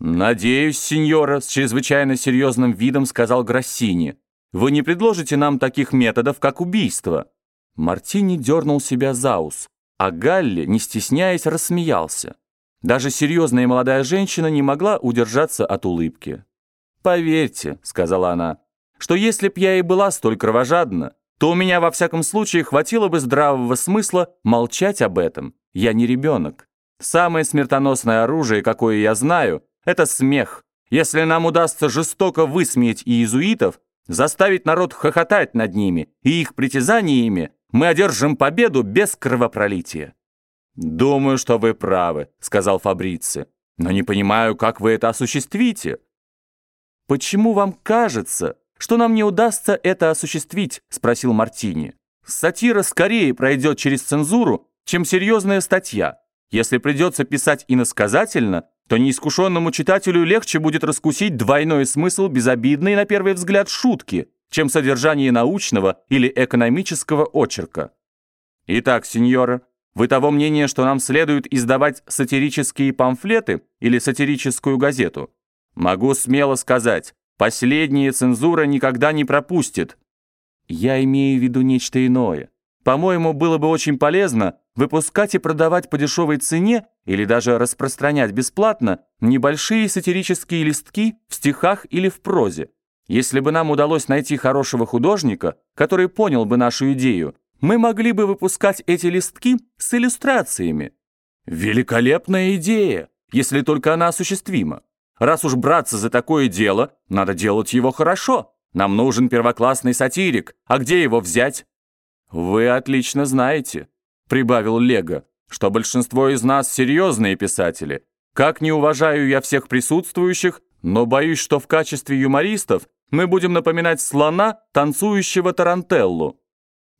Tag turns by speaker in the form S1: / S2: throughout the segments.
S1: «Надеюсь, сеньора», — с чрезвычайно серьезным видом сказал Гроссини, «вы не предложите нам таких методов, как убийство». Мартини дернул себя за ус, а Галли, не стесняясь, рассмеялся. Даже серьезная молодая женщина не могла удержаться от улыбки. «Поверьте», — сказала она, — «что если б я и была столь кровожадна, то у меня во всяком случае хватило бы здравого смысла молчать об этом. Я не ребенок. Самое смертоносное оружие, какое я знаю, это смех. Если нам удастся жестоко высмеять иезуитов, заставить народ хохотать над ними и их притязаниями, мы одержим победу без кровопролития». «Думаю, что вы правы», — сказал Фабрици. «Но не понимаю, как вы это осуществите». «Почему вам кажется, что нам не удастся это осуществить?» — спросил Мартини. «Сатира скорее пройдет через цензуру, чем серьезная статья. Если придется писать иносказательно, то неискушенному читателю легче будет раскусить двойной смысл безобидной, на первый взгляд, шутки, чем содержание научного или экономического очерка. Итак, сеньора, вы того мнения, что нам следует издавать сатирические памфлеты или сатирическую газету? Могу смело сказать, последняя цензура никогда не пропустит. Я имею в виду нечто иное. По-моему, было бы очень полезно выпускать и продавать по дешевой цене или даже распространять бесплатно небольшие сатирические листки в стихах или в прозе. Если бы нам удалось найти хорошего художника, который понял бы нашу идею, мы могли бы выпускать эти листки с иллюстрациями. Великолепная идея, если только она осуществима. Раз уж браться за такое дело, надо делать его хорошо. Нам нужен первоклассный сатирик, а где его взять? «Вы отлично знаете», — прибавил Лего, «что большинство из нас серьезные писатели. Как не уважаю я всех присутствующих, но боюсь, что в качестве юмористов мы будем напоминать слона, танцующего тарантеллу».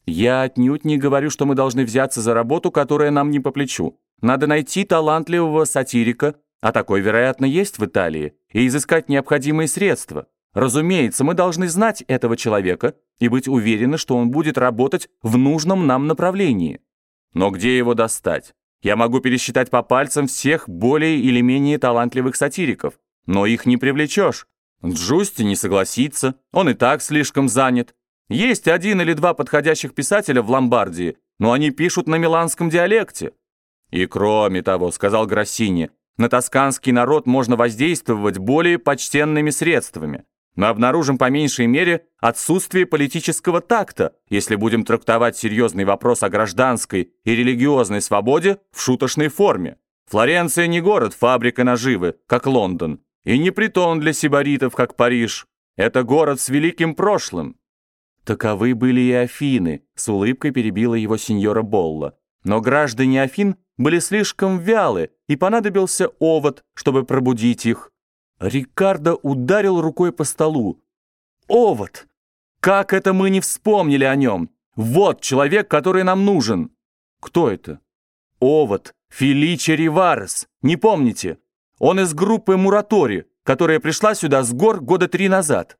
S1: Я отнюдь не говорю, что мы должны взяться за работу, которая нам не по плечу. Надо найти талантливого сатирика, а такой, вероятно, есть в Италии, и изыскать необходимые средства. Разумеется, мы должны знать этого человека и быть уверены, что он будет работать в нужном нам направлении. Но где его достать? Я могу пересчитать по пальцам всех более или менее талантливых сатириков, но их не привлечешь. Джусти не согласится, он и так слишком занят. Есть один или два подходящих писателя в Ломбардии, но они пишут на миланском диалекте. И кроме того, сказал Гроссини, на тосканский народ можно воздействовать более почтенными средствами. Мы обнаружим по меньшей мере отсутствие политического такта, если будем трактовать серьезный вопрос о гражданской и религиозной свободе в шуточной форме. Флоренция не город, фабрика наживы, как Лондон, и не притон для сибаритов, как Париж. Это город с великим прошлым. Таковы были и Афины, с улыбкой перебила его сеньора Болла. Но граждане Афин были слишком вялы, и понадобился овод, чтобы пробудить их. Рикардо ударил рукой по столу. «Овод! Как это мы не вспомнили о нем? Вот человек, который нам нужен!» «Кто это?» «Овод! Феличе Риварес! Не помните? Он из группы Муратори, которая пришла сюда с гор года три назад».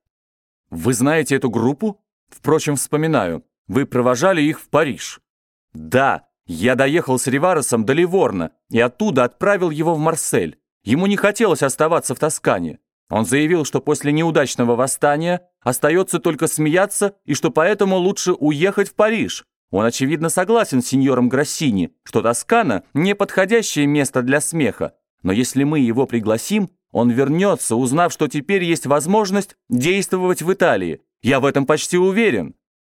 S1: «Вы знаете эту группу?» «Впрочем, вспоминаю. Вы провожали их в Париж». «Да, я доехал с Риваресом до Ливорна и оттуда отправил его в Марсель. Ему не хотелось оставаться в Тоскане. Он заявил, что после неудачного восстания остается только смеяться и что поэтому лучше уехать в Париж. Он, очевидно, согласен с сеньором Гроссини, что Тоскана – неподходящее место для смеха. Но если мы его пригласим, он вернется, узнав, что теперь есть возможность действовать в Италии. Я в этом почти уверен.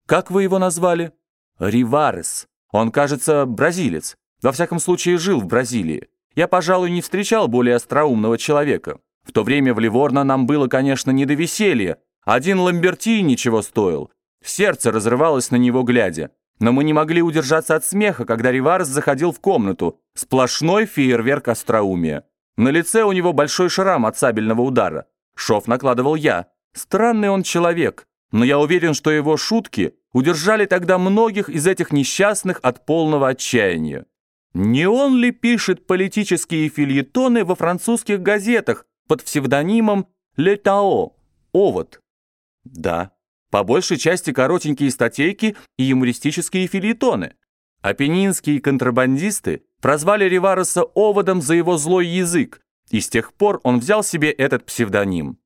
S1: Как вы его назвали? Риварес. Он, кажется, бразилец. Во всяком случае, жил в Бразилии. Я, пожалуй, не встречал более остроумного человека. В то время в Ливорно нам было, конечно, не до веселья. Один Ламберти ничего стоил. Сердце разрывалось на него глядя. Но мы не могли удержаться от смеха, когда Риварес заходил в комнату. Сплошной фейерверк остроумия. На лице у него большой шрам от сабельного удара. Шов накладывал я. Странный он человек, но я уверен, что его шутки удержали тогда многих из этих несчастных от полного отчаяния. Не он ли пишет политические фильетоны во французских газетах под псевдонимом «Летао» — «Овод»? Да, по большей части коротенькие статейки и юмористические фильетоны. Апеннинские контрабандисты прозвали Ривареса оводом за его злой язык, И с тех пор он взял себе этот псевдоним.